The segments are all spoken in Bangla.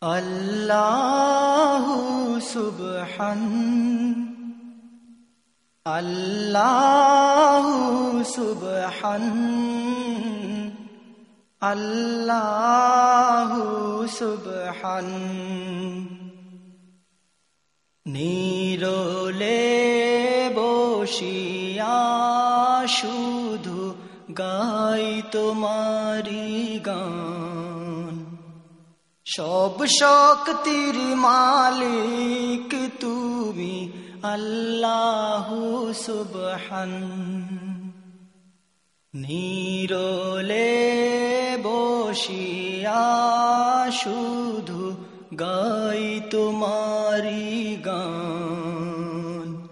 আল্লাহু সুবহান। আল্লাহু সুবহান। আল্লাহু সুবহান। নীরলে বসিয়া শুধু গাই তোমারি গান। সব শক্তির মালিক তুমি, আল্লাহু সুবহান। নীরলে বসিয়া শুধু গাই তোমারি গান।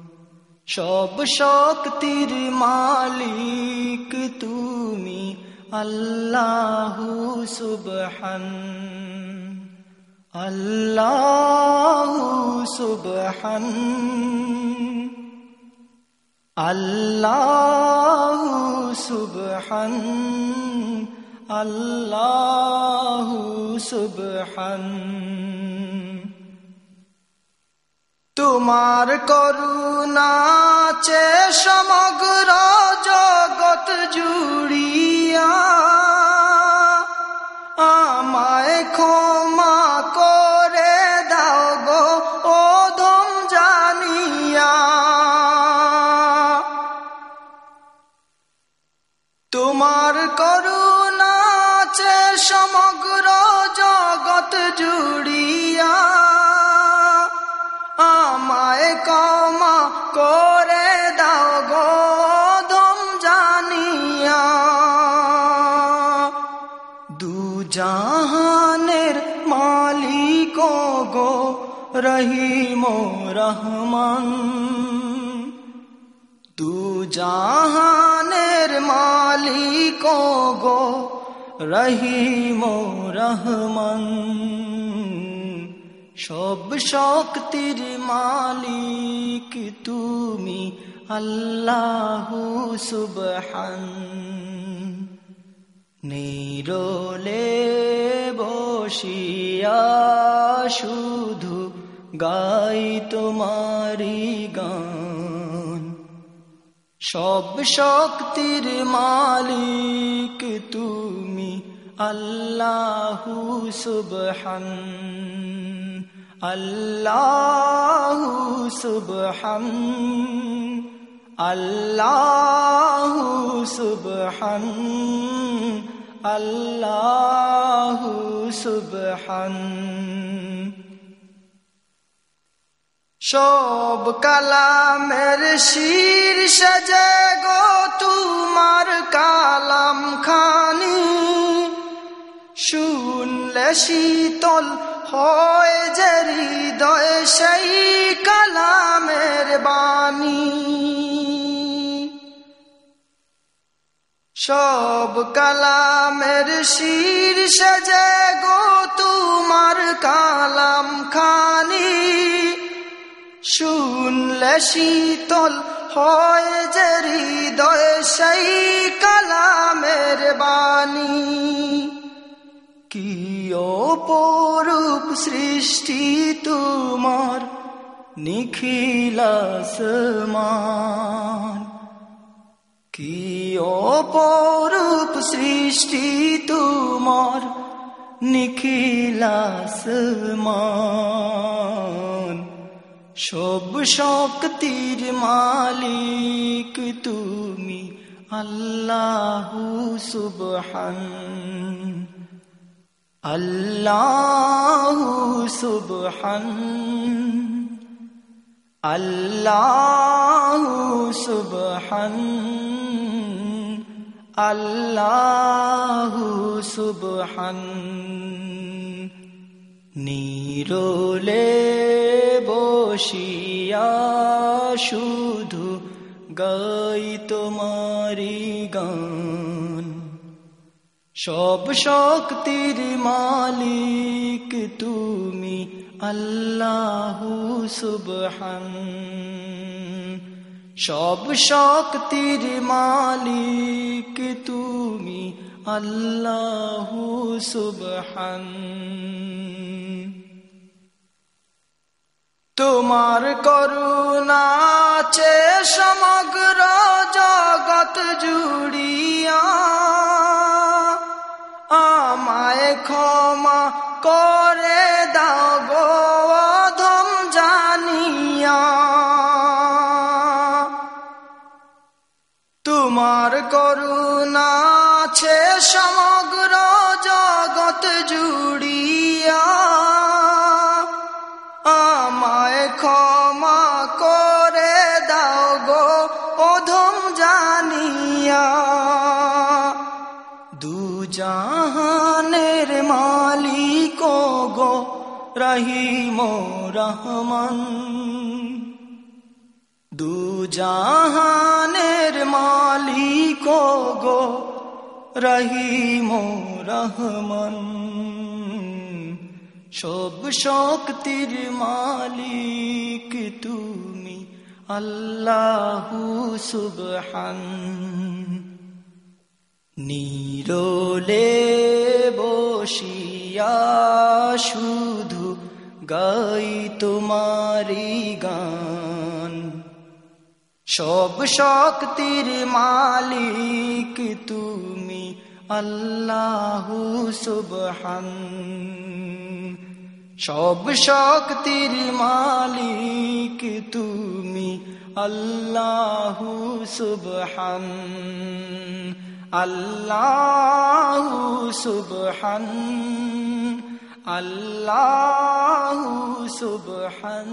সব শক্তির মালিক তুমি, আল্লাহু সুবহান। আল্লাহু সুবহান। আল্লাহু সুবহান। তোমার সমগ্র জগৎ জুড়িয়া। আমায় ক্ষমা দু জাহানের মালিক গো রহিম রহমান। দুজাহানের মালিক গো রহিম রহমান। সব শক্তির মালিক তুমি আল্লাহু সুবহান। নিরলে বসিয়া শুধু গাই তোমারি গান। সব শক্তির মালিক তুমি আল্লাহু সুবহান। আল্লাহু সুবহান। আল্লাহু সুবহান। আল্লাহু সুবহান। সব কালামের শির সাজে গো তোমার কালাম খানি। শুনলে শীতল হয় যে হৃদয় সেই কালামের বাণী। সব কালামের শির সাজে গো তোমার কালাম খানি। শুনলে শীতল হয় যে হৃদয় সেই কালামের বাণী। কি অপরূপ সৃষ্টি তোমার নিখিলাসমান কি অপরূপ সৃষ্টি তোমার নিখিলাসমান সব শক্তির মালিক তুমি আল্লাহু সুবহান। আল্লাহু সুবহান। আল্লাহু সুবহান আল্লাহু সুবহান। নিরলে বসিয়া শুধু গাই তোমারি গান। সব শক্তির মালিক তুমি আল্লাহু সুবহান। সব শক্তির মালিক তুমি আল্লাহু সুবহান। তোমার করুণা চে সমগ্র জগৎ জুড়িয়া। আমায় ক্ষমা করে জুড়িয়া আমায় ক্ষমা করে দাও গো অধম জানিয়া। দু জাহানের মালিক গো, রহিম রহমান। দু জাহানের মালিক গো রহিম রহমান। সব শক্তির মালিক তুমি আল্লাহু সুবহান। নীরলে বসিয়া শুধু গাই তোমারি গান। সব শক্তির মালিক তুমি আল্লাহু সুবহান। সব শক্তির মালিক তুমি আল্লাহু সুবহান। আল্লাহু সুবহান। আল্লাহু সুবহান।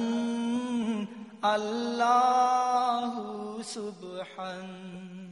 আল্লাহু সুবহান